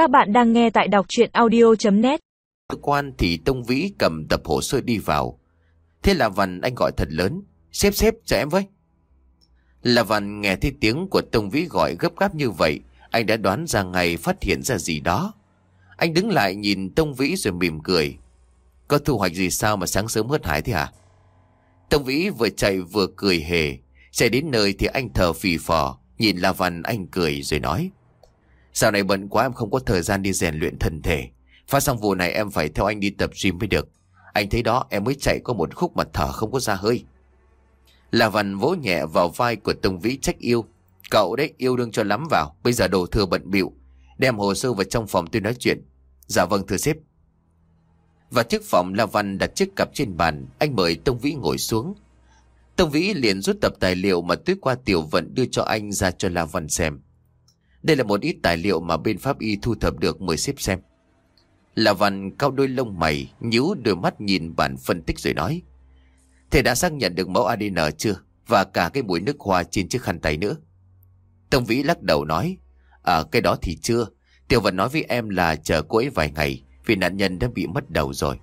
Các bạn đang nghe tại đọc chuyện audio.net cơ quan thì Tông Vĩ cầm tập hồ sơ đi vào. Thế là Văn anh gọi thật lớn. Xếp xếp cho em với. Là Văn nghe thấy tiếng của Tông Vĩ gọi gấp gáp như vậy. Anh đã đoán ra ngày phát hiện ra gì đó. Anh đứng lại nhìn Tông Vĩ rồi mỉm cười. Có thu hoạch gì sao mà sáng sớm hớt hải thế hả? Tông Vĩ vừa chạy vừa cười hề. Chạy đến nơi thì anh thở phì phò. Nhìn La Văn anh cười rồi nói. Dạo này bận quá em không có thời gian đi rèn luyện thân thể. Phát xong vụ này em phải theo anh đi tập gym mới được. Anh thấy đó, em mới chạy có một khúc mà thở không có ra hơi. La Văn vỗ nhẹ vào vai của Tông Vĩ trách yêu. Cậu đấy, yêu đương cho lắm vào. Bây giờ đồ thừa bận bịu Đem hồ sơ vào trong phòng tôi nói chuyện. Dạ vâng thưa sếp. Và trước phòng La Văn đặt chiếc cặp trên bàn. Anh mời Tông Vĩ ngồi xuống. Tông Vĩ liền rút tập tài liệu mà tuyết qua tiểu vận đưa cho anh ra cho La Văn xem. Đây là một ít tài liệu mà bên pháp y thu thập được mời xếp xem. La Văn cao đôi lông mày, nhíu đôi mắt nhìn bản phân tích rồi nói. Thầy đã xác nhận được mẫu ADN chưa? Và cả cái mũi nước hoa trên chiếc khăn tay nữa. Tông Vĩ lắc đầu nói. À cái đó thì chưa. Tiểu Văn nói với em là chờ cô ấy vài ngày vì nạn nhân đã bị mất đầu rồi.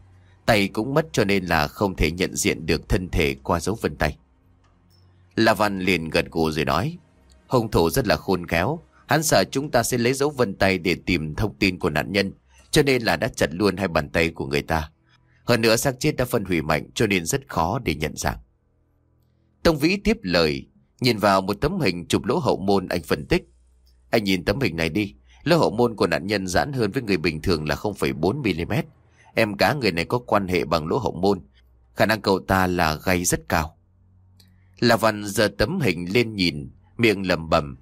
Tay cũng mất cho nên là không thể nhận diện được thân thể qua dấu vân tay. La Văn liền gật gù rồi nói. Hung thủ rất là khôn khéo. Hắn sợ chúng ta sẽ lấy dấu vân tay để tìm thông tin của nạn nhân. Cho nên là đã chặt luôn hai bàn tay của người ta. Hơn nữa xác chết đã phân hủy mạnh cho nên rất khó để nhận dạng. Tông Vĩ tiếp lời. Nhìn vào một tấm hình chụp lỗ hậu môn anh phân tích. Anh nhìn tấm hình này đi. Lỗ hậu môn của nạn nhân giãn hơn với người bình thường là 0,4mm. Em cá người này có quan hệ bằng lỗ hậu môn. Khả năng cậu ta là gây rất cao. La Văn giờ tấm hình lên nhìn, miệng lầm bầm.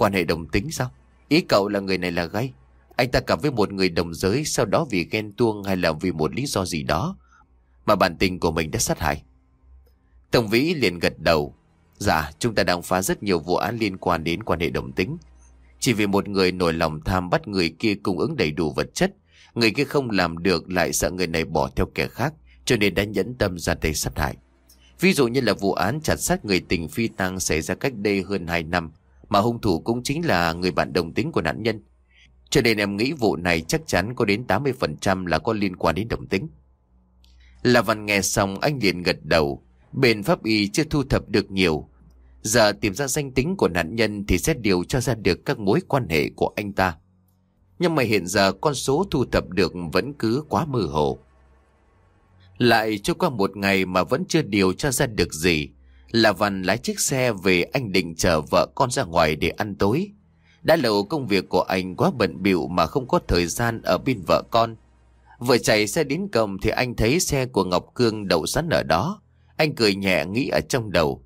Quan hệ đồng tính sao? Ý cậu là người này là gay. Anh ta cặp với một người đồng giới sau đó vì ghen tuông hay là vì một lý do gì đó mà bản tình của mình đã sát hại. Tổng Vĩ liền gật đầu. Dạ, chúng ta đang phá rất nhiều vụ án liên quan đến quan hệ đồng tính. Chỉ vì một người nổi lòng tham bắt người kia cung ứng đầy đủ vật chất, người kia không làm được lại sợ người này bỏ theo kẻ khác, cho nên đã nhẫn tâm ra tay sát hại. Ví dụ như là vụ án chặt sát người tình phi tăng xảy ra cách đây hơn 2 năm, mà hung thủ cũng chính là người bạn đồng tính của nạn nhân. Cho nên em nghĩ vụ này chắc chắn có đến 80% là có liên quan đến đồng tính. Là văn nghe xong, anh liền gật đầu. Bên pháp y chưa thu thập được nhiều. Giờ tìm ra danh tính của nạn nhân thì sẽ điều cho ra được các mối quan hệ của anh ta. Nhưng mà hiện giờ con số thu thập được vẫn cứ quá mơ hồ. Lại trôi qua một ngày mà vẫn chưa điều cho ra được gì. Là Văn lái chiếc xe về anh định chở vợ con ra ngoài để ăn tối. Đã lâu công việc của anh quá bận bịu mà không có thời gian ở bên vợ con. Vừa chạy xe đến cổng thì anh thấy xe của Ngọc Cương đậu sẵn ở đó. Anh cười nhẹ nghĩ ở trong đầu.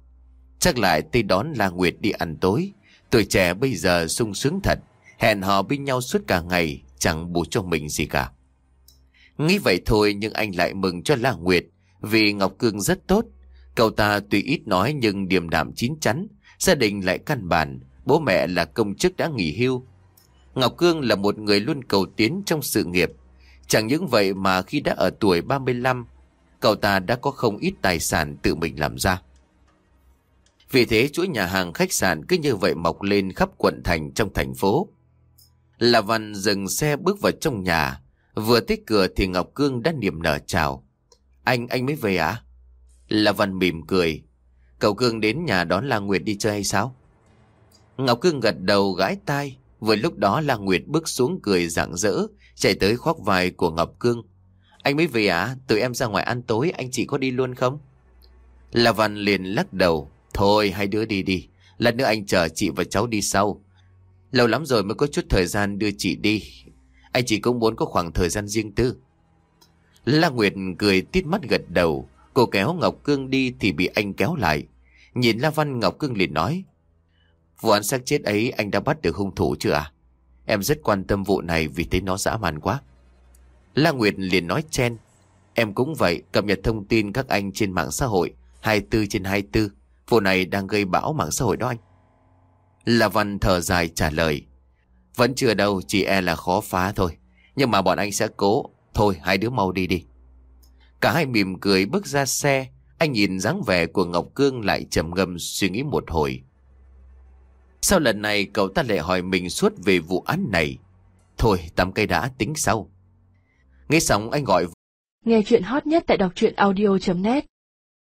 Chắc lại tới đón La Nguyệt đi ăn tối. Tuổi trẻ bây giờ sung sướng thật. Hẹn hò bên nhau suốt cả ngày, chẳng bù cho mình gì cả. Nghĩ vậy thôi nhưng anh lại mừng cho La Nguyệt. Vì Ngọc Cương rất tốt. Cậu ta tuy ít nói nhưng điềm đạm chín chắn. Gia đình lại căn bản. Bố mẹ là công chức đã nghỉ hưu. Ngọc Cương là một người luôn cầu tiến trong sự nghiệp. Chẳng những vậy mà khi đã ở tuổi 35, cậu ta đã có không ít tài sản tự mình làm ra. Vì thế chuỗi nhà hàng khách sạn cứ như vậy mọc lên khắp quận thành trong thành phố. Là Văn dừng xe bước vào trong nhà. Vừa tới cửa thì Ngọc Cương đã niềm nở chào. Anh, anh mới về à? Là Văn mỉm cười. Cậu Cương đến nhà đón La Nguyệt đi chơi hay sao? Ngọc Cương gật đầu gãi tai. Vừa lúc đó La Nguyệt bước xuống cười rạng rỡ, chạy tới khoác vai của Ngọc Cương. Anh mới về à? Tụi em ra ngoài ăn tối, anh chị có đi luôn không? La Văn liền lắc đầu. Thôi, hai đứa đi đi. Lần nữa anh chờ chị và cháu đi sau. Lâu lắm rồi mới có chút thời gian đưa chị đi. Anh chị cũng muốn có khoảng thời gian riêng tư. La Nguyệt cười tít mắt gật đầu. Cô kéo Ngọc Cương đi thì bị anh kéo lại. Nhìn La Văn Ngọc Cương liền nói. Vụ án xác chết ấy anh đã bắt được hung thủ chưa à? Em rất quan tâm vụ này vì thấy nó dã man quá. La Nguyệt liền nói chen. Em cũng vậy, cập nhật thông tin các anh trên mạng xã hội 24 trên 24. Vụ này đang gây bão mạng xã hội đó anh. La Văn thở dài trả lời. Vẫn chưa đâu, chỉ e là khó phá thôi. Nhưng mà bọn anh sẽ cố. Thôi, hai đứa mau đi đi. Cả hai mỉm cười bước ra xe. Anh nhìn dáng vẻ của Ngọc Cương lại trầm ngâm suy nghĩ một hồi. Sau lần này, cậu ta lại hỏi mình suốt về vụ án này. Thôi, tắm cây đã, tính sau Nghe xong, anh gọi Nghe chuyện hot nhất tại đọc truyện audio.net